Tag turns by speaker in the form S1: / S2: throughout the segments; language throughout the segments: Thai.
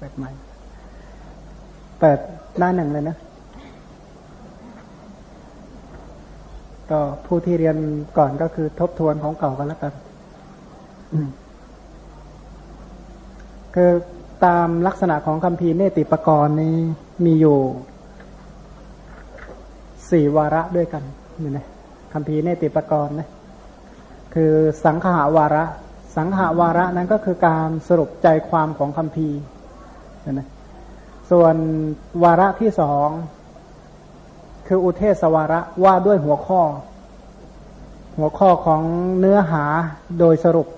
S1: เปิดใหม่ เปิดหน้าหนึ่งเลยนะ ก็ผู้ที่เรียนก่อนก็คือทบทวนของเก่ากันแล้วกันคือตามลักษณะของคำพีเนติปกรณ์นี้มีอยู่สี่วาระด้วยกันนี่นะคำพีเนติปกรณ์นะคือสังขาวาระ สังขาวาระนั้นก็คือการสรุปใจความของคำพี นะส่วนวาระที่สองคืออุเทศวาระว่าด้วยหัวข้อ หัวข้อของเนื้อหาโดยสรุป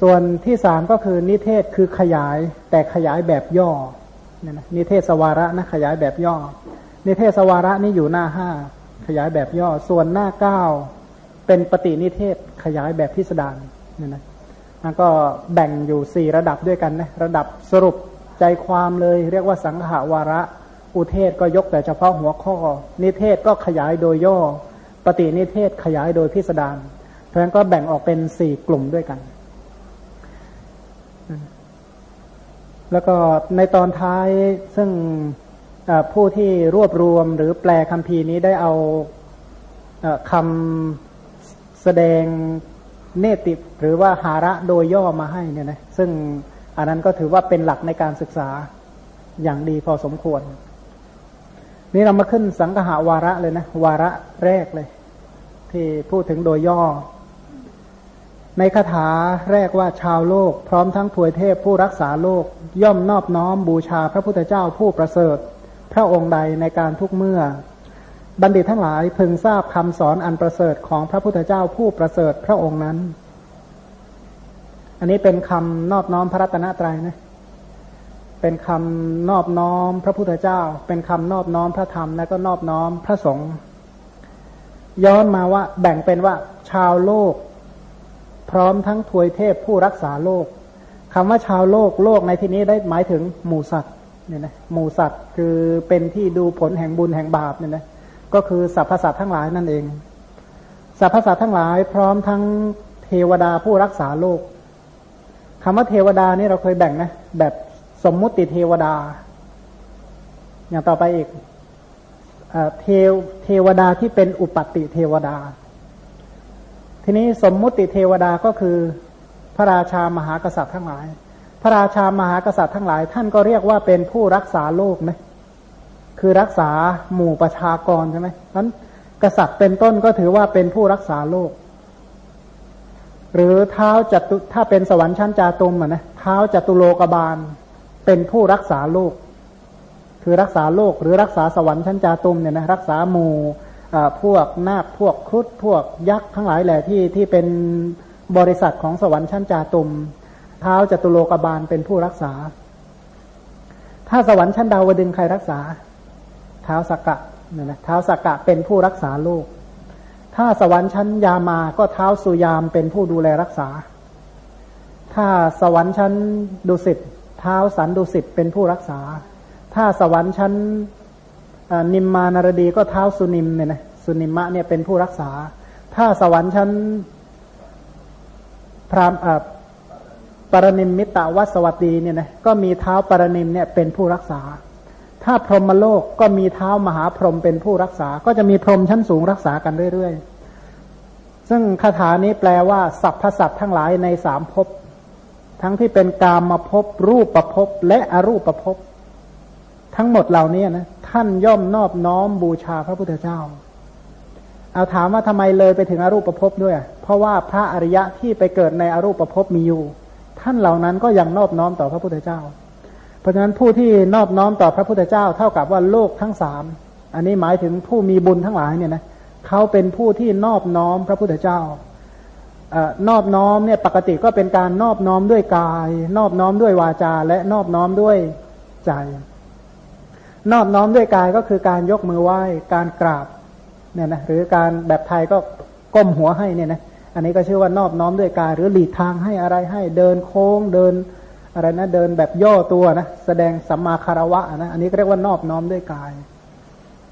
S1: ส่วนที่สามก็คือนิเทศคือขยายแต่ขยายแบบย่อเนี่ยนะนิเทศวาระนะขยายแบบย่อ นิเทศวาระนี่อยู่หน้าห้าขยายแบบย่อ ส่วนหน้าเก้าเป็นปฏินิเทศขยายแบบพิสดารเนี่ยนะ มันก็แบ่งอยู่สี่ระดับด้วยกันนะระดับสรุปใจความเลย เรียกว่าสังหาวาระ อุเทศก็ยกแต่เฉพาะหัวข้อ นิเทศก็ขยายโดยย่อ ปฏินิเทศขยายโดยพิสดารเพราะฉะนั้นก็แบ่งออกเป็นสี่กลุ่มด้วยกัน แล้วก็ในตอนท้ายซึ่งผู้ที่รวบรวมหรือแปลคำพีนี้ได้เอาคำแสดง เนติหรือว่าหาระโดยย่อมาให้เนี่ยนะซึ่งอันนั้นก็ถือว่าเป็นหลักในการศึกษาอย่างดีพอสมควร นี่เรามาขึ้นสังหาวาระเลยนะ วาระแรกเลย ที่พูดถึงโดยย่อ ในคาถาแรกว่าชาวโลก พร้อมทั้งถวยเทพผู้รักษาโลก ย่อมนอบน้อมบูชาพระพุทธเจ้าผู้ประเสริฐ พระองค์ใดในการทุกเมื่อ บัณฑิตทั้งหลายพึงทราบคำสอนอันประเสริฐของพระพุทธเจ้าผู้ประเสริฐพระองค์นั้น อันนี้เป็นคำนอบน้อมพระรัตนตรัยนะ เป็นคำนอบน้อมพระพุทธเจ้า เป็นคำนอบน้อมพระธรรมและก็นอบน้อมพระสงฆ์ย้อนมาว่าแบ่งเป็นว่าชาวโลก พร้อมทั้งทวยเทพผู้รักษาโลกคำว่าชาวโลกโลกในที่นี้ได้หมายถึงหมู่สัตว์เนี่ยนะหมู่สัตว์คือเป็นที่ดูผลแห่งบุญแห่งบาปเนี่ยนะ ก็คือสรรพสัตว์ทั้งหลายนั่นเอง สรรพสัตว์ทั้งหลายพร้อมทั้งเทวดาผู้รักษาโลกคำว่าเทวดานี่เราเคยแบ่งนะ แบบสมมุติเทวดา อย่างต่อไปอีกเทวเทวดาที่เป็นอุปติเทวดา ทีนี้สมมุติเทวดาก็คือพระราชามหากษัตริย์ทั้งหลาย พระราชามหากษัตริย์ทั้งหลาย ท่านก็เรียกว่าเป็นผู้รักษาโลกนะ คือรักษาหมู่ประชากรใช่ไหมนั้นกษัตริย์เป็นต้นก็ถือว่าเป็นผู้รักษาโลก หรือเท้าจัตุถ้าเป็นสวรรค์ชั้นจาตุมอะนะเท้าจัตุโลกบาล เป็นผู้รักษาโลก คือรักษาโลก หรือรักษาสวรรค์ชั้นจาตุมเนี่ยนะรักษาหมู่พวกนาคพวกครุฑพวกยักษ์ทั้งหลายแหละที่ที่เป็นบริษัทของสวรรค์ชั้นจาตุมเท้าจัตุโลกบาลเป็นผู้รักษา ถ้าสวรรค์ชั้นดาวดึงใครรักษา ท้าสักกะเนี่ยนะเท้าสักกะเป็นผู้รักษาโลก ถ้าสวรรค์ชั้นยามาก็เท้าสุยามเป็นผู้ดูแลรักษา ถ้าสวรรค์ชั้นดุสิตเท้าสันดุสิตเป็นผู้รักษา ถ้าสวรรค์ชั้นนิมมานารดีก็เท้าสุนิมเนี่ยนะสุนิมะเนี่ยเป็นผู้รักษา ถ้าสวรรค์ชั้นพรามปรนิมมิตาวัสวัตดีเนี่ยนะก็มีเท้าปรนิมเนี่ยเป็นผู้รักษา ถ้าพรหมโลกก็มีเท้ามหาพรหมเป็นผู้รักษา ก็จะมีพรหมชั้นสูงรักษากันเรื่อยๆ ซึ่งคาถานี้แปลว่าสัพพสัตทั้งหลายในสามภพ ทั้งที่เป็นกามมาภพรูปประภพและอรูปประภพ ทั้งหมดเหล่านี้นะท่านย่อมนอบน้อมบูชาพระพุทธเจ้า เอาถามว่าทำไมเลยไปถึงอรูปประภพด้วย เพราะว่าพระอริยะที่ไปเกิดในอรูปประภพมีอยู่ ท่านเหล่านั้นก็ยังนอบน้อมต่อพระพุทธเจ้า ราะฉะนั้นผู้ที่นอบน้อมต่อพระพุทธเจ้าเท่ากับว่าโลกทั้งสามอันนี้หมายถึงผู้มีบุญทั้งหลายเนี่ยนะเขาเป็นผู้ที่นอบน้อมพระพุทธเจ้านอบน้อมเนี่ยปกติก็เป็นการนอบน้อมด้วยกาย นอบน้อมด้วยวาจา และนอบน้อมด้วยใจ นอบน้อมด้วยกายก็คือการยกมือไหว้การกราบเนี่ยนะหรือการแบบไทยก็ก้มหัวให้เนี่ยนะอันนี้ก็ชื่อว่านอบน้อมด้วยกาย หรือหลีกทางให้อะไรให้เดินโค้งเดิน อะไรนะเดินแบบย่อตัวนะแสดงสัมมาคารวะนะอันนี้เรียกว่านอบน้อมด้วยกาย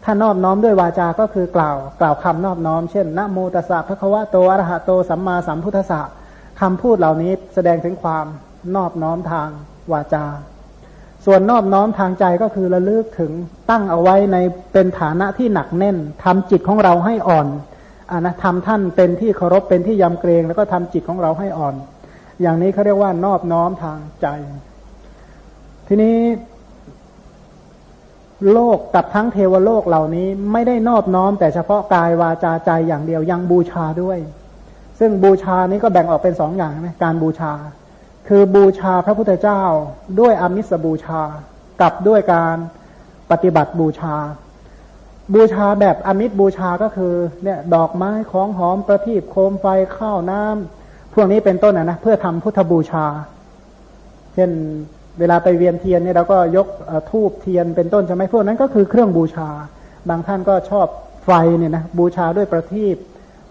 S1: ถ้านอบน้อมด้วยวาจาก็คือกล่าว กล่าวคำนอบน้อมเช่นนะโมตัสสะพระควะโตอรหะโตสัมมาสัมพุทธะคำพูดเหล่านี้แสดงถึงความนอบน้อมทางวาจา ส่วนนอบน้อมทางใจก็คือระลึกถึงตั้งเอาไว้ในเป็นฐานะที่หนักแน่นทำจิตของเราให้อ่อนอนะทำท่านเป็นที่เคารพเป็นที่ยำเกรง แล้วก็ทำจิตของเราให้อ่อน อย่างนี้เขาเรียกว่านอบน้อมทางใจ ทีนี้ โลกกับทั้งเทวโลกเหล่านี้ไม่ได้นอบน้อม แต่เฉพาะกายวาจาใจอย่างเดียวยังบูชาด้วย ซึ่งบูชานี้ก็แบ่งออกเป็นสองอย่างนะการบูชา คือบูชาพระพุทธเจ้า ด้วยอมิสบูชา กับด้วยการปฏิบัติบูชา บูชาแบบอมิตรบูชาก็คือเนี่ยดอกไม้ของหอมประทีปโคมไฟข้าวน้ำ พวกนี้เป็นต้นนะนะเพื่อทำพุทธบูชา เช่นเวลาไปเวียนเทียนเนี่ยเราก็ยกทูบเทียนเป็นต้นใช่ไหมพวกนั้นก็คือเครื่องบูชา บางท่านก็ชอบไฟเนี่ยนะบูชาด้วยประทีป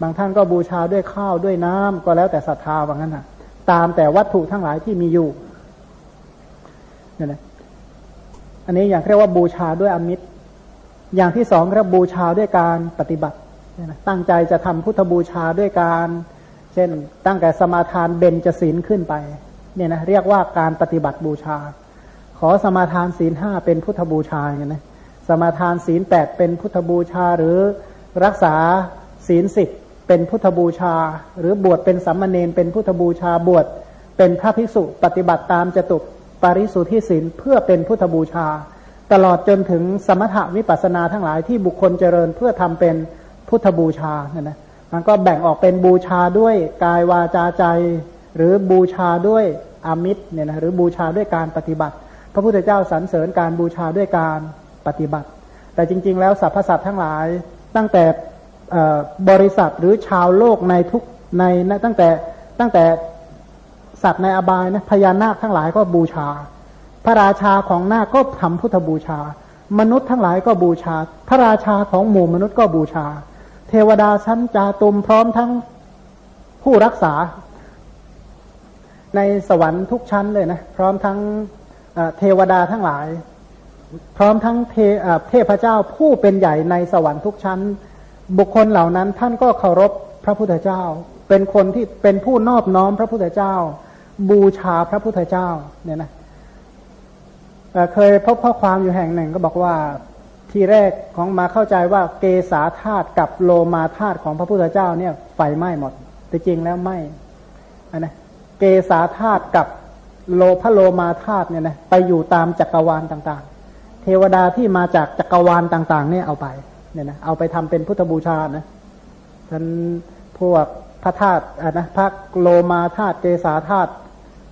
S1: บางท่านก็บูชาด้วยข้าวด้วยน้ำก็แล้วแต่ศรัทธาว่างั้นนะตามแต่วัตถุทั้งหลายที่มีอยู่เนี่ยนะอันนี้อย่างเรียกว่าบูชาด้วยอมิตร อย่างที่สองเรียกบูชาด้วยการปฏิบัติเนี่ยนะตั้งใจจะทำพุทธบูชาด้วยการ เช่น ตั้งแต่สมาทานเบญจศีลขึ้นไปเนี่ยนะเรียกว่าการปฏิบัติบูชา ขอสมาทานศีลห้าเป็นพุทธบูชาอย่างนี้นะสมาทานศีลแปดเป็นพุทธบูชาหรือรักษาศีลสิบเป็นพุทธบูชา หรือบวชเป็นสัมมาเนนเป็นพุทธบูชาบวชเป็นพระภิกษุปฏิบัติตามจตุปาริสุทธิศีลเพื่อเป็นพุทธบูชา ตลอดจนถึงสมถะวิปัสนาทั้งหลายที่บุคคลเจริญเพื่อทำเป็นพุทธบูชาเนี่ยนะ มันก็แบ่งออกเป็นบูชาด้วยกายวาจาใจ หรือบูชาด้วยอามิตรเนี่ยนะหรือบูชาด้วยการปฏิบัติ พระพุทธเจ้าสรรเสริญการบูชาด้วยการปฏิบัติ แต่จริง ๆ แล้วสรรพสัตว์ทั้งหลายตั้งแต่บริษัทหรือชาวโลกในทุกในตั้งแต่ตั้งแต่สัตว์ในอบายนะพญานาคทั้งหลายก็บูชา พระราชาของนาคก็ทำพุทธบูชา มนุษย์ทั้งหลายก็บูชา พระราชาของหมู่มนุษย์ก็บูชา เทวดาชั้นจาตุมพร้อมทั้งผู้รักษา ในสวรรค์ทุกชั้นเลยนะพร้อมทั้งเทวดาทั้งหลาย พร้อมทั้งเทเทพเจ้าผู้เป็นใหญ่ในสวรรค์ทุกชั้น บุคคลเหล่านั้นท่านก็เคารพพระพุทธเจ้า เป็นคนที่เป็นผู้นอบน้อมพระพุทธเจ้า บูชาพระพุทธเจ้าเนี่ยนะเคยพบข้อความอยู่แห่งหนึ่งก็บอกว่า ที่แรกของมาเข้าใจว่าเกสาธาตุกับโลมาธาตุของพระพุทธเจ้าเนี่ยไฟไหม้หมด แต่จริงแล้วไม่นนะเกสาธาตุกับโลพะโลมาธาตุเนี่ยนะไปอยู่ตามจักรวาลต่างๆ เทวดาที่มาจากจักรวาลต่างๆ เนี่ยเอาไปเนี่ยนะเอาไปทำเป็นพุทธบูชานะท่านพวกพระธาตุนะพระโลมาธาตุเกสาธาตุ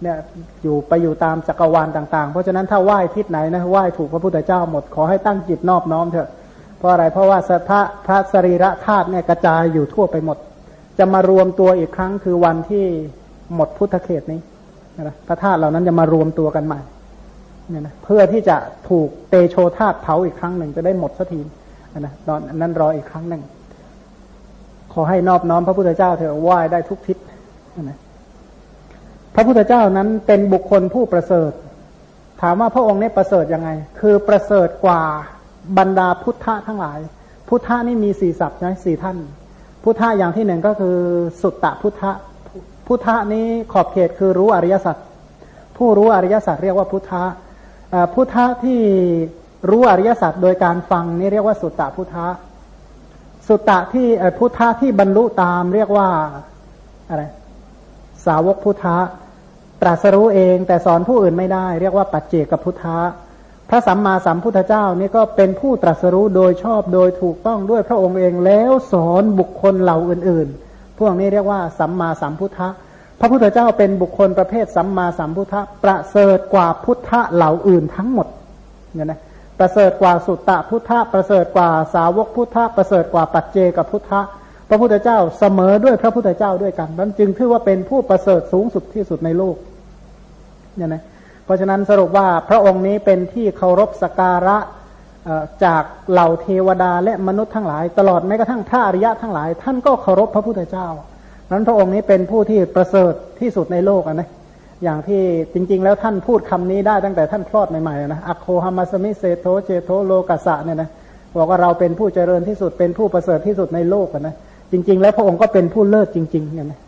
S1: เนี่ยอยู่ไปอยู่ตามจักรวาลต่าง ๆ เพราะฉะนั้นถ้าไหว้ทิศไหนนะไหว้ถูกพระพุทธเจ้าหมดขอให้ตั้งจิตนอบน้อมเถอะ เพราะอะไรเพราะว่าสพระพระสรีระธาตุเนี่ยกระจายอยู่ทั่วไปหมด จะมารวมตัวอีกครั้งคือวันที่หมดพุทธเขตนี้นะพระธาตุเหล่านั้นจะมารวมตัวกันใหม่เนี่ยนะเพื่อที่จะถูกเตโชธาตุเผาอีกครั้งหนึ่งจะได้หมดสักทีนะตอนนั้นรออีกครั้งหนึ่งขอให้นอบน้อมพระพุทธเจ้าเถอะไหว้ได้ทุกทิศนะ พระพุทธเจ้านั้นเป็นบุคคลผู้ประเสริฐ ถามว่าพระองค์นี้ประเสริฐยังไง คือประเสริฐกว่าบรรดาพุทธะทั้งหลาย พุทธะนี่มีสี่ศัพท์ใช่สี่ท่าน พุทธะอย่างที่หนึ่งก็คือสุตตะพุทธะ พุทธะนี้ขอบเขตคือรู้อริยสัจ ผู้รู้อริยสัจเรียกว่าพุทธะพุทธะที่รู้อริยสัจโดยการฟังนี่เรียกว่าสุตตะพุทธะ สุตตะที่พุทธะที่บรรลุตามเรียกว่าอะไร สาวกพุทธะ ตรัสรู้เองแต่สอนผู้อื่นไม่ได้ เรียกว่าปัจเจกพุทธะพระสัมมาสัมพุทธเจ้านี่ก็เป็นผู้ตรัสรู้โดยชอบโดยถูกต้องด้วยพระองค์เองแล้วสอนบุคคลเหล่าอื่นๆ พวกนี้เรียกว่าสัมมาสัมพุทธะพระพุทธเจ้าเป็นบุคคลประเภทสัมมาสัมพุทธะประเสริฐกว่าพุทธะเหล่าอื่นทั้งหมดเนี่ยนะประเสริฐกว่าสุตตะพุทธะประเสริฐกว่าสาวกพุทธะประเสริฐกว่าปัจเจกพุทธะพระพุทธเจ้าเสมอด้วยพระพุทธเจ้าด้วยกันนั้นจึงถือว่าเป็นผู้ประเสริฐสูงสุดที่สุดในโลก เนี่ยนะเพราะฉะนั้นสรุปว่าพระองค์นี้เป็นที่เคารพสการะจากเหล่าเทวดาและมนุษย์ทั้งหลาย ตลอดแม้กระทั่งพระอริยะทั้งหลาย ท่านก็เคารพพระพุทธเจ้านั้นพระองค์นี้เป็นผู้ที่ประเสริฐที่สุดในโลกนะอย่างที่จริง ๆ แล้วท่านพูดคำนี้ได้ตั้งแต่ท่านคลอดใหม่ๆนะอัคโคฮามาสมิเซโทเจโทโลกัสะเนี่ยนะบอกว่าเราเป็นผู้เจริญที่สุดเป็นผู้ประเสริฐที่สุดในโลกนะจริง ๆ แล้วพระองค์ก็เป็นผู้เลิศจริงๆเนี่ยนะ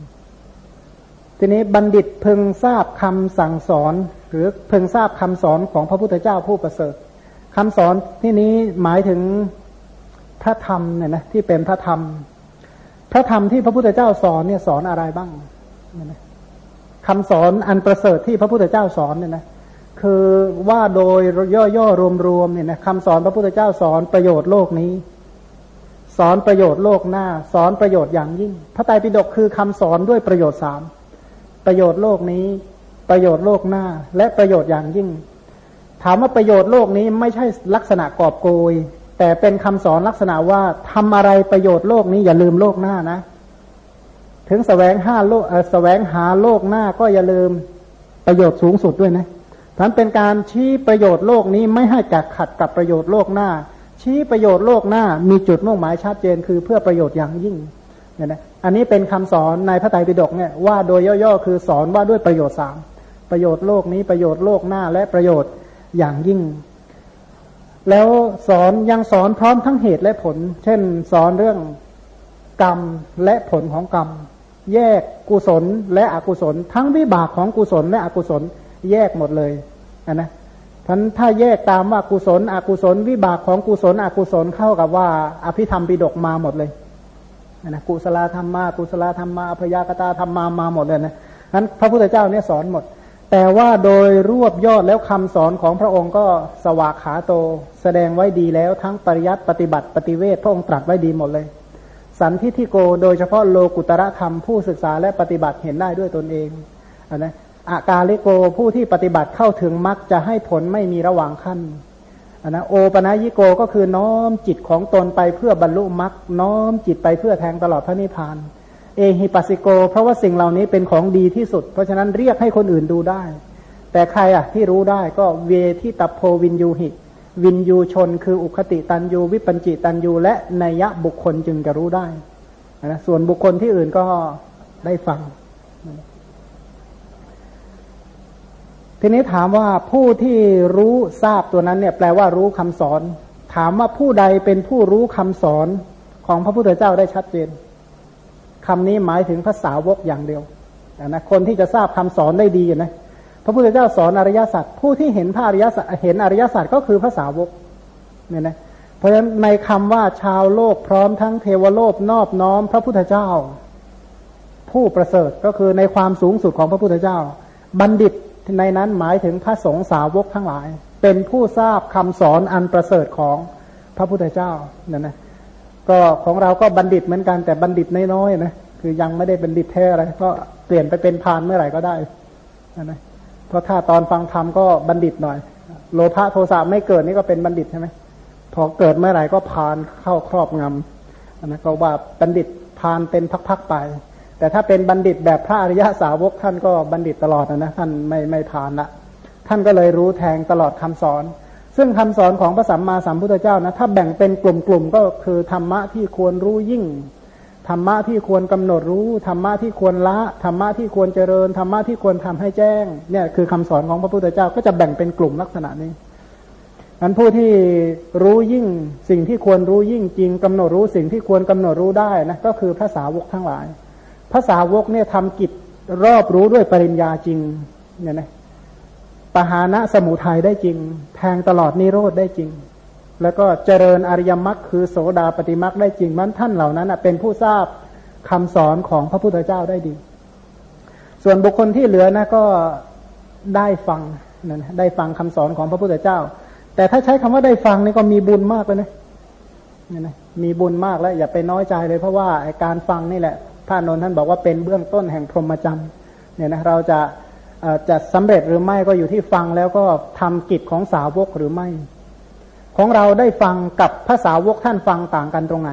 S1: ทีนี้บัณฑิตพึงทราบคำสั่งสอน หรือเพิ่งทราบคำสอนของพระพุทธเจ้าผู้ประเสริฐคำสอนที่นี้หมายถึงพระธรรมเนี่ยนะที่เป็นพระธรรม พระธรรมที่พระพุทธเจ้าสอนเนี่ยสอนอะไรบ้างคำสอนอันประเสริฐที่พระพุทธเจ้าสอนเนี่ยนะคือว่าโดยย่อๆรวมๆเนี่ยนะคำสอนพระพุทธเจ้าสอนประโยชน์โลกนี้ สอนประโยชน์โลกหน้า สอนประโยชน์อย่างยิ่ง พระไตรปิฎกคือคำสอนด้วยประโยชน์สาม ประโยชน์โลกนี้ ประโยชน์โลกหน้า และประโยชน์อย่างยิ่ง ถามว่าประโยชน์โลกนี้ไม่ใช่ลักษณะกอบโกย แต่เป็นคำสอนลักษณะว่าทำอะไรประโยชน์โลกนี้อย่าลืมโลกหน้านะ ถึงสแสวงห้าโลกแสวงหาโลกหน้าก็อย่าลืมประโยชน์สูงสุดด้วยนะนั้นเป็นการชี้ประโยชน์โลกนี้ไม่ให้กัดขัดกับประโยชน์โลกหน้า ชี้ประโยชน์โลกหน้ามีจุดมุ่งหมายชัดเจนคือเพื่อประโยชน์อย่างยิ่งเนี่ยนะ อันนี้เป็นคำสอนในพระไตรปิฎกเนี่ยว่าโดยย่อๆคือสอนว่าด้วยประโยชน์สามประโยชน์โลกนี้ประโยชน์โลกหน้าและประโยชน์อย่างยิ่ง แล้วสอนยังสอนพร้อมทั้งเหตุและผล เช่น สอนเรื่องกรรมและผลของกรรม แยกกุศลและอกุศล ทั้งวิบากของกุศลและอกุศลแยกหมดเลยนนะท่านถ้าแยกตามว่ากุศล อกุศล วิบากของกุศล อกุศลเข้ากับว่า อภิธรรมปิดกมาหมดเลย นะกุศลธรรมมากุศลธรรมมาพยากตาธรรมมามาหมดเลยนะนั้นพระพุทธเจ้าเนี่ยสอนหมด แต่ว่าโดยรวบยอดแล้วคำสอนของพระองค์ก็สวากขาโต แสดงไว้ดีแล้วทั้งปริยัติปฏิบัติปฏิเวทพระองค์ตรัสไว้ดีหมดเลย สันทิทิโกโดยเฉพาะโลกุตระธรรมผู้ศึกษาและปฏิบัติเห็นได้ด้วยตนเองอนนะอากาลิโกผู้ที่ปฏิบัติเข้าถึงมรรคจะให้ผลไม่มีระหว่างขั้น นนะโอปนายิโกก็คือน้อมจิตของตนไปเพื่อบรรลุมรรคน้อมจิตไปเพื่อแทงตลอดพระนิพพาน เอหิปัสสิโก เพราะว่าสิ่งเหล่านี้เป็นของดีที่สุด เพราะฉะนั้นเรียกให้คนอื่นดูได้ แต่ใครอะที่รู้ได้ก็เวที่ตับโพวินยูหิ วินยูชน คืออุคติตันยูวิปัญจิตันยูและนัยะบุคคลจึงจะรู้ได้นะส่วนบุคคลที่อื่นก็ได้ฟัง ทีนี้ถามว่าผู้ที่รู้ทราบตัวนั้นเนี่ยแปลว่ารู้คำสอน ถามว่าผู้ใดเป็นผู้รู้คำสอนของพระพุทธเจ้าได้ชัดเจนคำนี้หมายถึงภาษาวกอย่างเดียวนะคนที่จะทราบคำสอนได้ดีนะพระพุทธเจ้าสอนอริยสัจผู้ที่เห็นพระอริยสัจเห็นอริยสัจก็คือภาษาวกเนี่ยนะเพราะฉะนั้นในคำว่าชาวโลกพร้อมทั้งเทวโลกนอบน้อมพระพุทธเจ้า ผู้ประเสริฐก็คือในความสูงสุดของพระพุทธเจ้า บัณฑิต ในนั้นหมายถึงพระสงฆ์สาวกทั้งหลาย เป็นผู้ทราบคำสอนอันประเสริฐของพระพุทธเจ้านั่นนะก็ของเราก็บัณฑิตเหมือนกันแต่บัณฑิตน้อยๆนะคือยังไม่ได้บัณฑิตแท้อะไรก็เปลี่ยนไปเป็นพานเมื่อไหร่ก็ได้นะเพราะถ้าตอนฟังธรรมก็บัณฑิตหน่อย โลภะโทสะไม่เกิดนี่ก็เป็นบัณฑิตใช่ไหมพอเกิดเมื่อไหร่ก็พานเข้าครอบงำนะก็ว่าบัณฑิตพานเป็นพักๆไป แต่ถ้าเป็นบัณฑิตแบบพระอริยสาวกท่านก็บัณฑิตตลอดนะท่านไม่ไม่ผ่านละท่านก็เลยรู้แทงตลอดคำสอน ซึ่งคำสอนของพระสัมมาสัมพุทธเจ้านะถ้าแบ่งเป็นกลุ่มๆก็คือธรรมะที่ควรรู้ยิ่งธรรมะที่ควรกำหนดรู้ธรรมะที่ควรละธรรมะที่ควรเจริญธรรมะที่ควรทำให้แจ้งเนี่ยคือคำสอนของพระพุทธเจ้าก็จะแบ่งเป็นกลุ่มลักษณะนี้อันผู้ที่รู้ยิ่งสิ่งที่ควรรู้ยิ่งจริงกำหนดรู้สิ่งที่ควรกำหนดรู้ได้นะก็คือภาษาวกทั้งหลาย ภาษาวกเนี่ยทำกิจรอบรู้ด้วยปริญญาจริงเนี่ยนะปหานะสมุทัยได้จริง แทงตลอดนิโรธได้จริง แล้วก็เจริญอริยมรรคคือโสดาปฏิมรรคได้จริงมันท่านเหล่านั้นเป็นผู้ทราบคำสอนของพระพุทธเจ้าได้ดี ส่วนบุคคลที่เหลือนะก็ได้ฟังนะได้ฟังคำสอนของพระพุทธเจ้า แต่ถ้าใช้คำว่าได้ฟังนี่ก็มีบุญมากเลยนะนี่ยนะมีบุญมากแล้ว อย่าไปน้อยใจเลยเพราะว่าการฟังนี่แหละ พระนนท์ท่านบอกว่าเป็นเบื้องต้นแห่งพรหมจรรย์เนี่ยนะเราจะจะสำเร็จหรือไม่ก็อยู่ที่ฟังแล้วก็ทำกิจของสาวกหรือไม่ ของเราได้ฟังกับภาษาวกท่านฟังต่างกันตรงไหน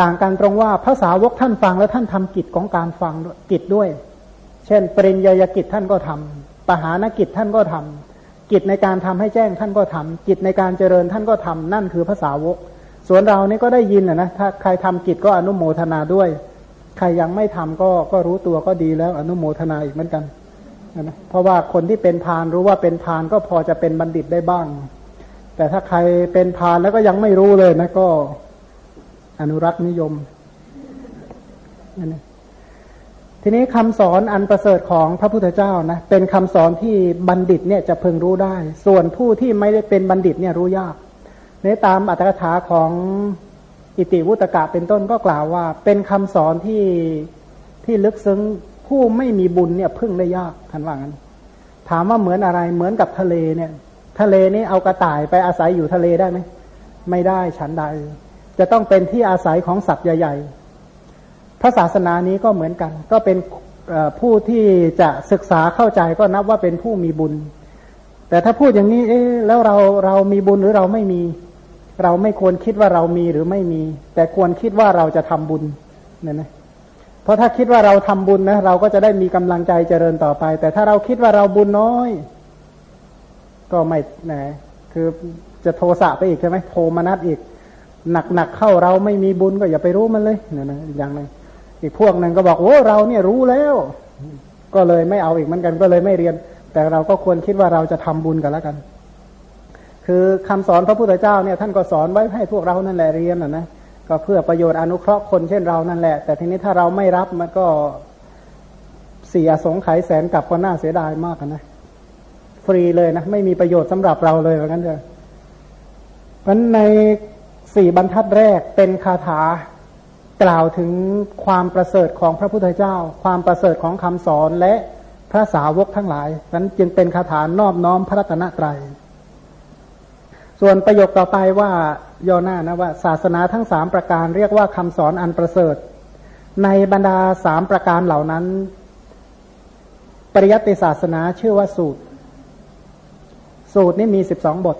S1: ต่างกันตรงว่าภาษาวกท่านฟังแล้วท่านทำกิจของการฟังกิจด้วย เช่น ปริญญากิจท่านก็ทำปหานกิจท่านก็ทำกิจในการทำให้แจ้งท่านก็ทำกิจในการเจริญท่านก็ทำนั่นคือภาษาวก ส่วนเรานี่ก็ได้ยินนะถ้าใครทำกิจก็อนุโมทนาด้วย ใครยังไม่ทำก็ก็รู้ตัวก็ดีแล้ว อนุโมทนาอีกเหมือนกันนะเพราะว่าคนที่เป็นพานรู้ว่าเป็นพานก็พอจะเป็นบัณฑิตได้บ้าง แต่ถ้าใครเป็นพานแล้วก็ยังไม่รู้เลยนะก็ อนุรักษ์นิยมนะทีนี้คำสอนอันประเสริฐของพระพุทธเจ้านะเป็นคำสอนที่บัณฑิตเนี่ยจะพึงรู้ได้ ส่วนผู้ที่ไม่ได้เป็นบัณฑิตเนี่ยรู้ยากในตามอัตถกถาของ อิติวุตกะเป็นต้นก็กล่าวว่า เป็นคำสอนที่ที่ลึกซึ้งผู้ไม่มีบุญเนี่ยพึ่งได้ยากท่านว่างั้น ถามว่าเหมือนอะไรเหมือนกับทะเลเนี่ย ทะเลนี่เอากระต่ายไปอาศัยอยู่ทะเลได้ไหมไม่ได้ฉันใด จะต้องเป็นที่อาศัยของสัตว์ใหญ่ๆพระศาสนานี้ก็เหมือนกัน ก็เป็นผู้ที่จะศึกษาเข้าใจก็นับว่าเป็นผู้มีบุญ แต่ถ้าพูดอย่างนี้เอ๊แล้วเราเรามีบุญหรือเราไม่มี เราไม่ควรคิดว่าเรามีหรือไม่มี แต่ควรคิดว่าเราจะทำบุญเนี่ยนะเพราะถ้าคิดว่าเราทำบุญนะเราก็จะได้มีกำลังใจเจริญต่อไป แต่ถ้าเราคิดว่าเราบุญน้อย ก็ไม่แหนคือจะโทสะไปอีกใช่ไหมโทมนัดอีก หนักๆเข้าเราไม่มีบุญก็อย่าไปรู้มันเลยเนี่ยนะอย่างหนึ่งอีกพวกหนึ่งก็บอกโอ้เราเนี่ยรู้แล้ว ก็เลยไม่เอาอีกเหมือนกันก็เลยไม่เรียน แต่เราก็ควรคิดว่าเราจะทำบุญกันแล้วกัน คือคำสอนพระพุทธเจ้าเนี่ยท่านก็สอนไว้ให้พวกเรานั่นแหละเรียนนะนะก็เพื่อประโยชน์อนุเคราะห์คนเช่นเรานั่นแหละ แต่ทีนี้ถ้าเราไม่รับมันก็เสียสงไขยแสนกลับก็น่าเสียดายมากนะฟรีเลยนะไม่มีประโยชน์สำหรับเราเลยเหมือนกันเถอะมันในสี่บรรทัดแรกเป็นคาถากล่าวถึงความประเสริฐของพระพุทธเจ้า ความประเสริฐของคำสอนและพระสาวกทั้งหลายนั้นจึงเป็นคาถานอบน้อมพระรัตนตรัย ส่วนประโยคต่อไปว่าย่อหน้านะว่า ศาสนาทั้งสามประการเรียกว่าคำสอนอันประเสริฐ ในบรรดาสามประการเหล่านั้น ปริยัติศาสนาชื่อว่าสูตร สูตรนี้มีสิบสองบท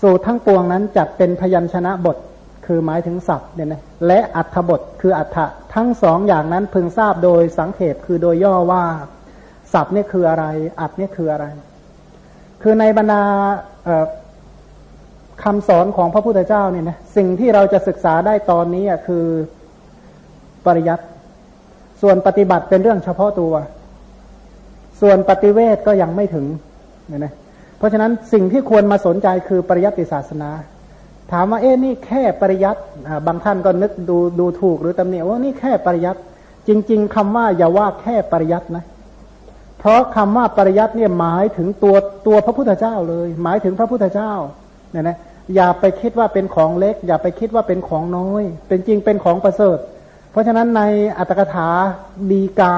S1: สูตรทั้งปวงนั้นจัดเป็นพยัญชนะบท คือหมายถึงศัพท์เนี่ยนะและอัฏฐบทคืออัฏฐะทั้งสองอย่างนั้นพึงทราบโดยสังเขปคือโดยย่อว่าศัพท์นี่คืออะไร อัฏนี่คืออะไร คือในบรรดา คำสอนของพระพุทธเจ้าเนี่ยนะสิ่งที่เราจะศึกษาได้ตอนนี้คือปริยัติส่วนปฏิบัติเป็นเรื่องเฉพาะตัว ส่วนปฏิเวทก็ยังไม่ถึงเนี่ยนะเพราะฉะนั้นสิ่งที่ควรมาสนใจคือปริยัติศาสนา ถามว่าเอ๊ะนี่แค่ปริยัติบางท่านก็นึกดูดูถูกหรือตำหนิว่านี่แค่ปริยัติจริง ๆคำว่าอย่าว่าแค่ปริยัตินะเพราะคำว่าปริยัติเนี่ยหมายถึงตัวตัวพระพุทธเจ้าเลย หมายถึงพระพุทธเจ้าเนี่ยนะ อย่าไปคิดว่าเป็นของเล็ก อย่าไปคิดว่าเป็นของน้อย เป็นจริงเป็นของประเสริฐ เพราะฉะนั้นในอัตถกถาดีกา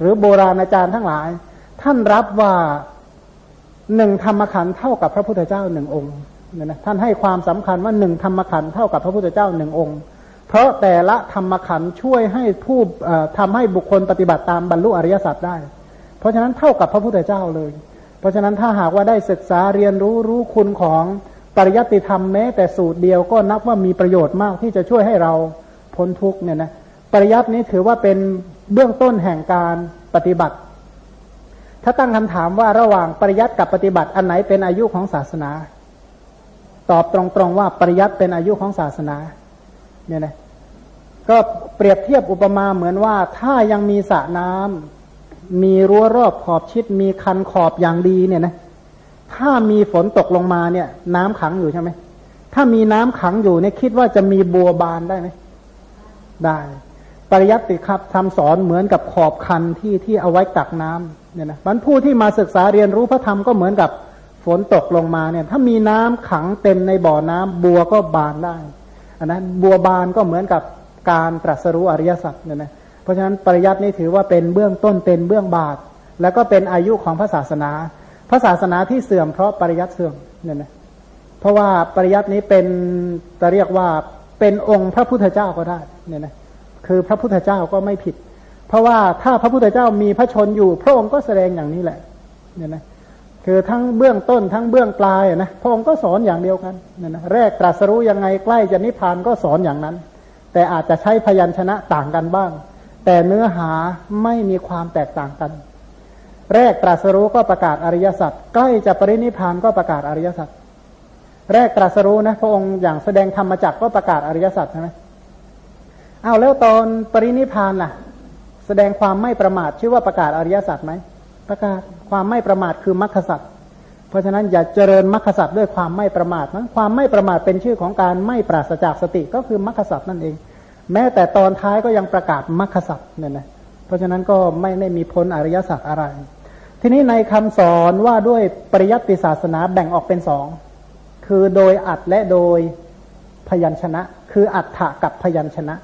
S1: หรือโบราณอาจารย์ทั้งหลาย ท่านรับว่าหนึ่งธรรมขันเท่ากับพระพุทธเจ้าหนึ่งองค์เนี่ยนะท่านให้ความสำคัญว่าหนึ่งธรรมขันเท่ากับพระพุทธเจ้าหนึ่งองค์ เพราะแต่ละธรรมขันช่วยให้ผู้ทำให้บุคคลปฏิบัติตามบรรลุอริยสัจได้ เพราะฉะนั้นเท่ากับพระพุทธเจ้าเลย เพราะฉะนั้นถ้าหากว่าได้ศึกษาเรียนรู้รู้คุณของ ปริยัติธรรมแม้แต่สูตรเดียวก็นับว่ามีประโยชน์มากที่จะช่วยให้เราพ้นทุกเนี่ยนะปริยัตินี้ถือว่าเป็นเบื้องต้นแห่งการปฏิบัติ ถ้าตั้งคำถามว่าระหว่างปริยัติกับปฏิบัติอันไหนเป็นอายุของศาสนา ตอบตรงๆว่าปริยัติเป็นอายุของศาสนาเนี่ยนะก็เปรียบเทียบอุปมาเหมือนว่าถ้ายังมีสระน้ำมีรั้วรอบขอบชิดมีคันขอบอย่างดีเนี่ยนะ ถ้ามีฝนตกลงมาเนี่ย น้ำขังอยู่ใช่ไหม ถ้ามีน้ำขังอยู่เนี่ยคิดว่าจะมีบัวบานได้ไหม ได้ ปริยัติครับทำสอนเหมือนกับขอบคันที่ที่เอาไว้ตักน้ำเนี่ยนะมันผู้ที่มาศึกษาเรียนรู้พระธรรมก็เหมือนกับฝนตกลงมาเนี่ย ถ้ามีน้ำขังเต็มในบ่อน้ำบัวก็บานได้อันนั้นบัวบานก็เหมือนกับการตรัสรู้อริยสัจเนี่ยนะเพราะฉะนั้นปริยัตินี้ถือว่าเป็นเบื้องต้นเป็นเบื้องบาท แล้วก็เป็นอายุของพระศาสนา พระศาสนาที่เสื่อมเพราะปริยัติเสื่อมเนี่ยนะเพราะว่าปริยัตินี้เป็นจะเรียกว่าเป็นองค์พระพุทธเจ้าก็ได้เนี่ยนะคือพระพุทธเจ้าก็ไม่ผิด เพราะว่าถ้าพระพุทธเจ้ามีพระชนอยู่ พระองค์ก็แสดงอย่างนี้แหละเนี่ยนะคือทั้งเบื้องต้นทั้งเบื้องปลายนะพระองค์ก็สอนอย่างเดียวกันเนี่ยนะแรกตรัสรู้ยังไงใกล้จะนิพพานก็สอนอย่างนั้น แต่อาจจะใช้พยัญชนะต่างกันบ้าง แต่เนื้อหาไม่มีความแตกต่างกัน แรกตรัสรู้ก็ประกาศอริยสัจใกล้จะปรินิพานก็ประกาศอริยสัจแรกตรัสรู้นะพระองค์อย่างแสดงธรรมจักก็ประกาศอริยสัจใช่ไหมเอาแล้วตอนปรินิพานล่ะ แสดงความไม่ประมาทชื่อว่าประกาศอริยสัจไหมประกาศความไม่ประมาทคือมรรคสัจเพราะฉะนั้นอย่าเจริญมรรคสัจด้วยความไม่ประมาทนะความไม่ประมาทเป็นชื่อของการไม่ปราศจากสติก็คือมรรคสัจนั่นเอง แม้แต่ตอนท้ายก็ยังประกาศมรรคสัจเนี่ยนะเเพราะฉะนั้นก็ไม่ได้มีพ้นอริยสัจอะไร ทีนี้ในคำสอนว่าด้วยปริยัติศาสนาแบ่งออกเป็นสองคือโดยอัดและโดยพยัญชนะ คืออัฏฐะกับพยัญชนะ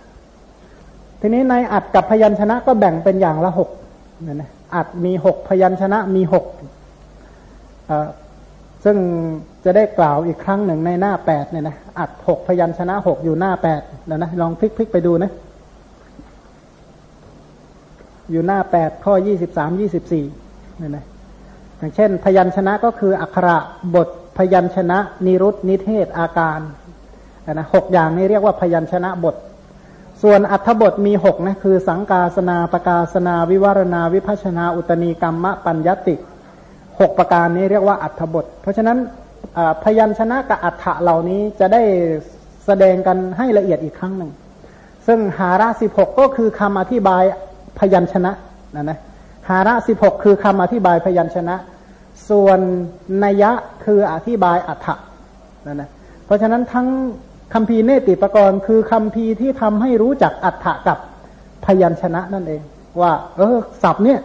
S1: ทีนี้ในอัดกับพยัญชนะก็แบ่งเป็นอย่างละหกเนี่ยนะอัดมีหกพยัญชนะมีหกซึ่งจะได้กล่าวอีกครั้งหนึ่งในหน้าแปดเนี่ยนะอัดหกพยัญชนะหกอยู่หน้าแปดนะนะลองพลิกพลิกไปดูนะอยู่หน้าแปดข้อยี่สิบสามยี่สิบสี่ เนี่ยนะอย่างเช่น พยัญชนะก็คืออักขระบทพยัญชนะ นิรุตนิเทศอาการนะหกอย่างนี้เรียกว่าพยัญชนะบท ส่วนอัธบทมีหกนะคือ สังกาสนาประกาศนา วิวารณา วิพัชนา อุตณีกรรมะปัญญติหกประการนี้เรียกว่าอัฐบท เพราะฉะนั้นพยัญชนะกับอัฐะเหล่านี้จะได้แสดงกันให้ละเอียดอีกครั้งหนึ่ง ซึ่งหาระสิบหกก็คือคำอธิบายพยัญชนะนะนะ หาระสิบหกคือคำอธิบายพยัญชนะ ส่วนนัยะคืออธิบายอัฐะนะนะเพราะฉะนั้นทั้งคำพีเนติปกรณ์คือคำพีที่ทำให้รู้จักอัฐะกับพยัญชนะนั่นเอง ว่า เออศัพท์เนี่ย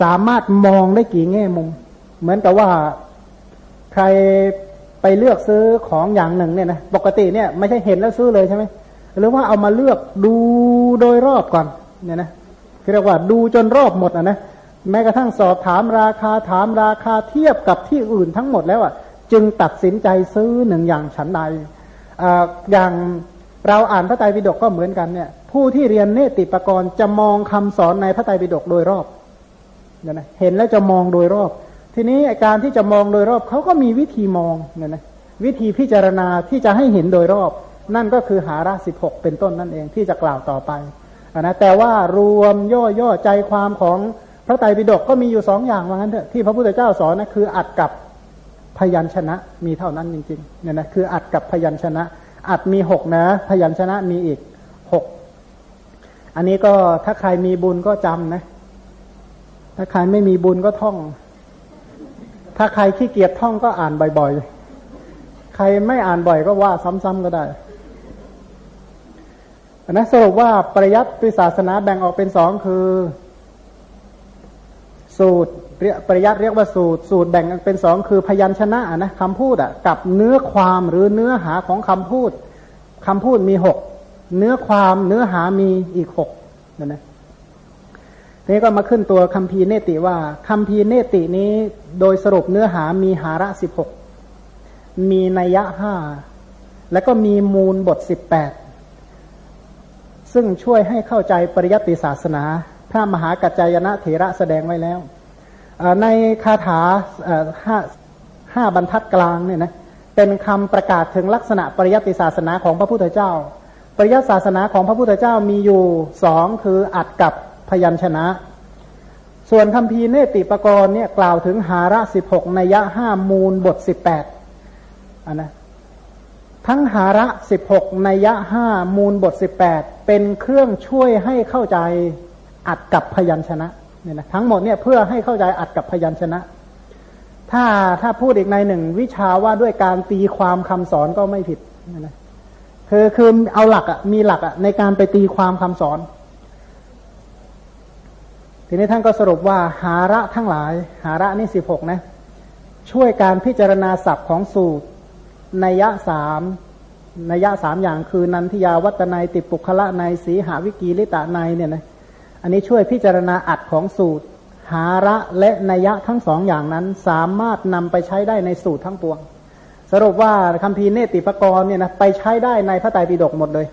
S1: สามารถมองได้กี่แง่มุม เหมือนกับว่าใครไปเลือกซื้อของอย่างหนึ่งเนี่ยนะปกติเนี่ยไม่ใช่เห็นแล้วซื้อเลยใช่ไหมหรือว่าเอามาเลือกดูโดยรอบก่อนเนี่ยนะ เรียกว่าดูจนรอบหมดอะนะแม้กระทั่งสอบถามราคาถามราคาเทียบกับที่อื่นทั้งหมดแล้วอะจึงตัดสินใจซื้อหนึ่งอย่างฉันใดอย่างเราอ่านพระไตรปิฎกก็เหมือนกันเนี่ย ผู้ที่เรียนเนติปกรณ์จะมองคำสอนในพระไตรปิฎกโดยรอบเนี่ยนะเห็นแล้วจะมองโดยรอบ ทีนี้การที่จะมองโดยรอบเขาก็มีวิธีมองเนี่ยนะวิธีพิจารณาที่จะให้เห็นโดยรอบ นั่นก็คือหาระสิบหกเป็นต้นนั่นเองที่จะกล่าวต่อไป นะแต่ว่ารวมย่อย่อใจความของพระไตรปิฎกก็มีอยู่สองอย่างว่างั้นเถอะที่พระพุทธเจ้าสอนนะคืออัดกับพยัญชนะมีเท่านั้นจริงๆเนี่ยนะคืออัดกับพยัญชนะ อัดมีหกนะ พยัญชนะมีอีกหกอันนี้ก็ถ้าใครมีบุญก็จำนะ ถ้าใครไม่มีบุญก็ท่อง ถ้าใครขี้เกียจท่องก็อ่านบ่อยๆ ใครไม่อ่านบ่อยก็ว่าซ้ำๆก็ได้ นะสรุปว่าปริยัติศาสนาแบ่งออกเป็นสองคือ สูตรปริยัติเรียกว่าสูตร สูตรแบ่งเป็นสองคือพยัญชนะนะคำพูดอะกับเนื้อความหรือเนื้อหาของคำพูดคำพูดมีหกเนื้อความเนื้อหามีอีกหกนะนะนี้ก็มาขึ้นตัวคัมภีร์เนติว่าคัมภีร์เนตินี้โดยสรุปเนื้อหามีหาระสิบหกมีนัยยะห้าแล้วก็มีมูลบทสิบแปด ซึ่งช่วยให้เข้าใจปริยัติศาสนา พระมหากัจจายนะเถระแสดงไว้แล้วในคาถาห้าห้าบรรทัดกลางเนี่ยนะเป็นคำประกาศถึงลักษณะปริยัติศาสนาของพระพุทธเจ้า ปริยัติศาสนาของพระพุทธเจ้ามีอยู่สองคืออัดกับพยัญชนะ ส่วนคำพีเนติปกรณ์เนี่ยกล่าวถึงหาระสิบหกนัยยะห้ามูลบทสิบแปดอันนะ ทั้งหาระสิบหกนัยยะห้ามูลบทสิบแปดเป็นเครื่องช่วยให้เข้าใจอัดกับพยัญชนะเนี่ยนะทั้งหมดเนี่ยเพื่อให้เข้าใจอัดกับพยัญชนะ ถ้าถ้าพูดอีกในหนึ่งวิชาว่าด้วยการตีความคำสอนก็ไม่ผิดนะคือคือเอาหลักอะมีหลักอะในการไปตีความคำสอน ทีนี้ท่านก็สรุปว่าหาระทั้งหลาย หาระนี่สิบหกนะ ช่วยการพิจารณาศัพท์ของสูตร นัยยะสามนัยยะสามอย่างคือนันทิยาวัตนัยติปุคละในสีหาวิกีลิตะในเนี่ยนะอันนี้ช่วยพิจารณาอัดของสูตร หาระและนัยยะทั้งสองอย่างนั้น สามารถนำไปใช้ได้ในสูตรทั้งปวง สรุปว่าคำพีเนติปกรณ์เนี่ยนะไปใช้ได้ในพระไตรปิฎกหมดเลย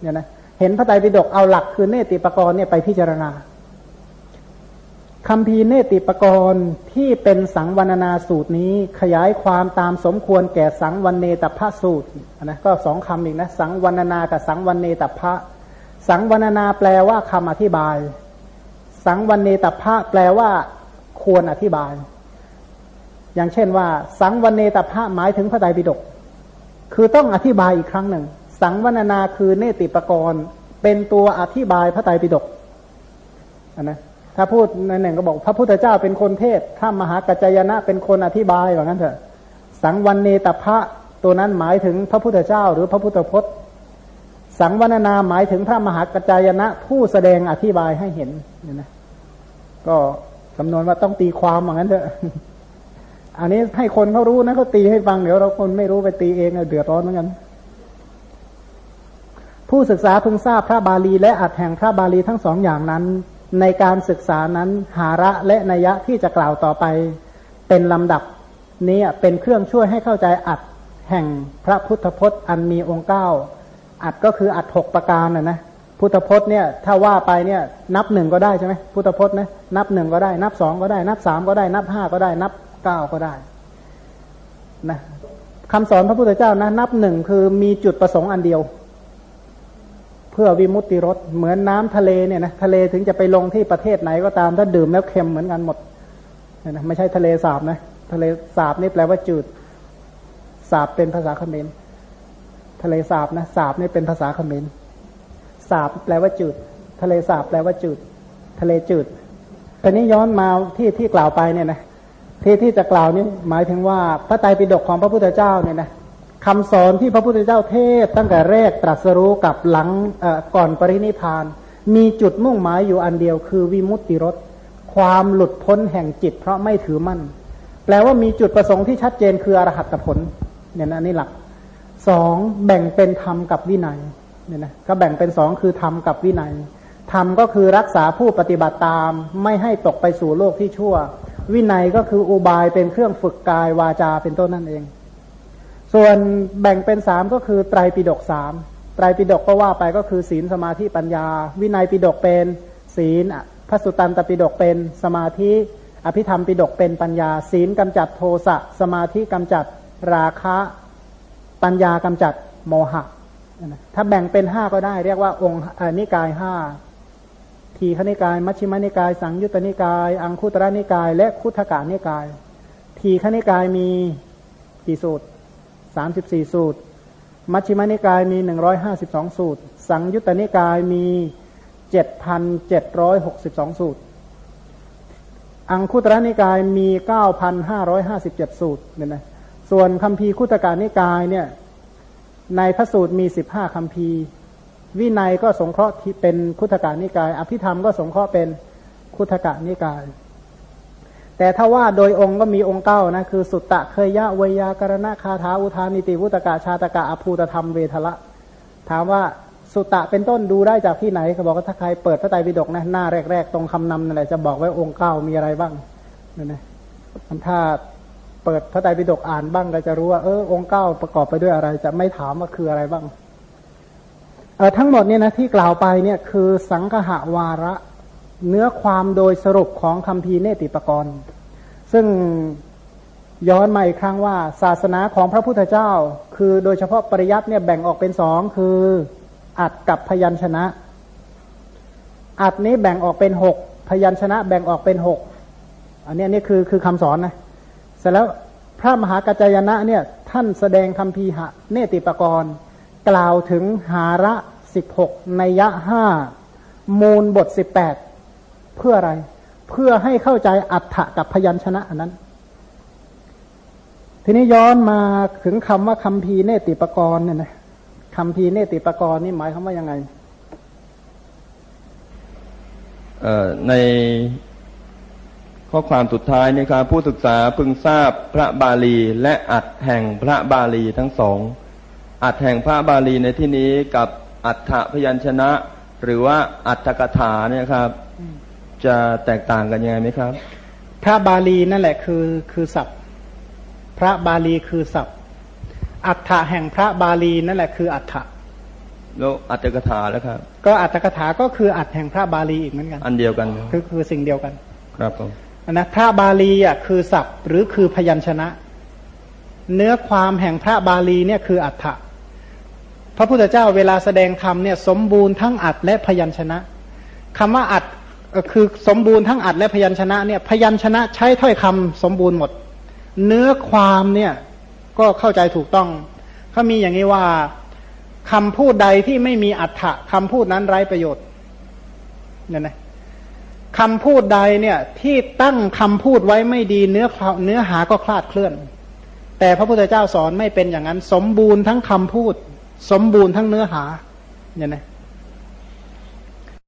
S1: เนี่ยนะเห็นพระไตรปิฎกเอาหลักคือเนติปกรณ์เนี่ยไปพิจารณา คำพีเนติปกรณ์ที่เป็นสังวรนาสูตรนี้ขยายความตามสมควรแก่สังวันเนตพระสูตรนะก็สองคำอีกนะสังวรนากับสังวันเนตพระสังวรนาแปลว่าคำอธิบาย สังวันเนตพระแปลว่า ควรอธิบาย อย่างเช่นว่า สังวันเนตพระหมายถึงพระไตรปิฎกคือต้องอธิบายอีกครั้งหนึ่ง สังวรนาคือเนติปกรณ์เป็นตัวอธิบายพระไตรปิฎกนะ ถ้าพูดในหนึ่งก็บอก พระพุทธเจ้าเป็นคนเทศถ้ามหากัจจยนะเป็นคนอธิบายว่างั้นเถอะ สังวันเนตพระตัวนั้นหมายถึงพระพุทธเจ้า หรือพระพุทธพจน์ สังวรนาหมายถึงพระมหากัจจายนะ ผู้แสดงอธิบายให้เห็นเนี่ยนะก็คำนวณว่าต้องตีความอย่างนั้นเถอะอันนี้ให้คนเขารู้นะเขาตีให้ฟังเดี๋ยวเราคนไม่รู้ไปตีเองเดือดร้อนเหมือนกัน ผู้ศึกษาพึงทราบพระบาลีและอัดแห่งพระบาลีทั้งสองอย่างนั้น ในการศึกษานั้นหาระและนัยะที่จะกล่าวต่อไป เป็นลำดับนี้เป็นเครื่องช่วยให้เข้าใจอัดแห่งพระพุทธพจน์อันมีองค์เก้าอัดก็คืออัดหกประการนะนะพุทธพจน์เนี่ยถ้าว่าไปเนี่ยนับหนึ่งก็ได้ใช่ไหมพุทธพจน์นะนับหนึ่งก็ได้ นับสองก็ได้ นับสามก็ได้ นับห้าก็ได้ นับเก้าก็ได้นะคำสอนพระพุทธเจ้านะนับหนึ่งคือมีจุดประสงค์อันเดียว เพื่อวิมุตติรสเหมือนน้ำทะเลเนี่ยนะทะเลถึงจะไปลงที่ประเทศไหนก็ตามถ้าดื่มแล้วเค็มเหมือนกันหมดนะไม่ใช่ทะเลสาบนะทะเลสาบนี่แปลว่าจืด สาบเป็นภาษาเขมรทะเลสาบนะสาบนี่เป็นภาษาเขมรสาบแปลว่าจืด ทะเลสาบแปลว่าจืด ทะเลจืดตอนนี้ย้อนมาที่ที่กล่าวไปเนี่ยนะที่ที่จะกล่าวนี้หมายถึงว่าพระไตรปิฎกของพระพุทธเจ้าเนี่ยนะ คำสอนที่พระพุทธเจ้าเทศ ตั้งแต่แรกตรัสรู้กับหลังก่อนปรินิพาน มีจุดมุ่งหมายอยู่อันเดียวคือวิมุตติรสความหลุดพ้นแห่งจิต เพราะไม่ถือมั่น แปลว่ามีจุดประสงค์ที่ชัดเจนคืออรหัตผลเนี่ยนะนี่หลักสองแบ่งเป็นธรรมกับวินัยเนี่ยนะก็แบ่งเป็นสองคือธรรมกับวินัยธรรมก็คือรักษาผู้ปฏิบัติตาม ไม่ให้ตกไปสู่โลกที่ชั่ว วินัยก็คืออุบายเป็นเครื่องฝึกกายวาจาเป็นต้นนั่นเอง ส่วนแบ่งเป็นสามก็คือไตรปิฎกสามไตรปิฎกก็ว่าไปก็คือศีลสมาธิปัญญา วินัยปิฎกเป็นศีลพระสุตันตปิฎกเป็นสมาธิ อภิธรรมปิฎกเป็นปัญญา ศีลกำจัดโทสะสมาธิกำจัดราคะปัญญากำจัดโมหะ ถ้าแบ่งเป็นห้าก็ได้ เรียกว่าองค์นิกายห้าทีฆนิกาย มัชฌิมนิกาย สังยุตตนิกาย อังคุตระนิกาย และคุถกานิกาย ทีฆนิกายมีกี่สูตร สามสิบสี่สูตร มัชฌิมานิกายมีหนึ่งร้อยห้าสิบสองสูตร สังยุตตนิกายมีเจ็ดพันเจ็ดร้อยหกสิบสองสูตร อังคุตระนิกายมีเก้าพันห้าร้อยห้าสิบเจ็ดสูตรเนี่ยนะ ส่วนคำพีคุตการนิกายเนี่ยในพระสูตรมีสิบห้าคำพีวินัยก็สงเคราะห์เป็นคุตการนิกาย อภิธรรมก็สงเคราะห์เป็นคุตการนิกาย แต่ถ้าว่าโดยองค์ก็มีองค์เก้านะคือสุตตะเคยยะเวยากรณะคาถาอุทานิติวุตกะชาตกะอภูตธรรมเวทละ ถามว่าสุตตะเป็นต้นดูได้จากที่ไหนเขาบอกว่าถ้าใครเปิดพระไตรปิฎกนะหน้าแรก ๆ ตรงคำนำนั่นแหละจะบอกไว้องค์เก้ามีอะไรบ้างนั่นนะถ้าเปิดพระไตรปิฎกอ่านบ้างก็จะรู้ว่าเออองค์เก้าประกอบไปด้วยอะไร จะไม่ถามว่าคืออะไรบ้างเออทั้งหมดเนี่ยนะที่กล่าวไปเนี่ยคือสังหาวาระ เนื้อความโดยสรุปของคำพีเนติปกรณ์ ซึ่งย้อนมาอีกครั้งว่า ศาสนาของพระพุทธเจ้า คือโดยเฉพาะปริยัติเนี่ยแบ่งออกเป็นสองคืออัดกับพยัญชนะ อัดนี้แบ่งออกเป็นหกพยัญชนะแบ่งออกเป็นหกอันนี้นี่คือคือคำสอนนะเสร็จแล้วพระมหากัจจายนะเนี่ยท่านแสดงคำพีหะเนติปกรณ์ กล่าวถึงหาระสิบหกในยะห้ามูลบทสิบแปด เพื่ออะไร เพื่อให้เข้าใจอัฏฐะกับพยัญชนะอันนั้น ทีนี้ย้อนมาถึงคำว่าคำพีเนติปกรณ์เนี่ยนะคำพีเนติปกรณ์นี่หมายคำว่ายังไง
S2: ในข้อความสุดท้ายนะครับผู้ศึกษาพึงทราบพระบาลีและอัดแห่งพระบาลีทั้งสองอัดแห่งพระบาลีในที่นี้กับอัฏฐพยัญชนะ หรือว่าอัฏฐกถาเนี่ยครับ จะแตกต่างกันยังไงไหมครับ
S1: พระบาลีนั่นแหละคือคือศัพท์ พระบาลีคือศัพท์ อัฏฐะแห่งพระบาลีนั่นแหละคืออัฏฐะ
S2: แล้วอัตถกถาแล้วครับ
S1: ก็อัตถกถาก็คืออัฏแห่งพระบาลีอีกเหมือนกัน
S2: อันเดียวกัน
S1: คือคือสิ่งเดียวกัน
S2: ครับผม
S1: นะพระบาลีอะคือศัพท์หรือคือพยัญชนะ เนื้อความแห่งพระบาลีเนี่ยคืออัฏฐะพระพุทธเจ้าเวลาแสดงธรรมเนี่ยสมบูรณ์ทั้งอัดและพยัญชนะคำว่าอัด คือสมบูรณ์ทั้งอัดและพยัญชนะเนี่ยพยัญชนะใช้ถ้อยคำสมบูรณ์หมด เนื้อความเนี่ยก็เข้าใจถูกต้องเขามีอย่างนี้ว่าคำพูดใดที่ไม่มีอัฏฐะคำพูดนั้นไร้ประโยชน์เนี่ยนะคำพูดใดเนี่ยที่ตั้งคำพูดไว้ไม่ดีเนื้อเนื้อหาก็คลาดเคลื่อน แต่พระพุทธเจ้าสอนไม่เป็นอย่างนั้น สมบูรณ์ทั้งคำพูด สมบูรณ์ทั้งเนื้อหาเนี่ยนะ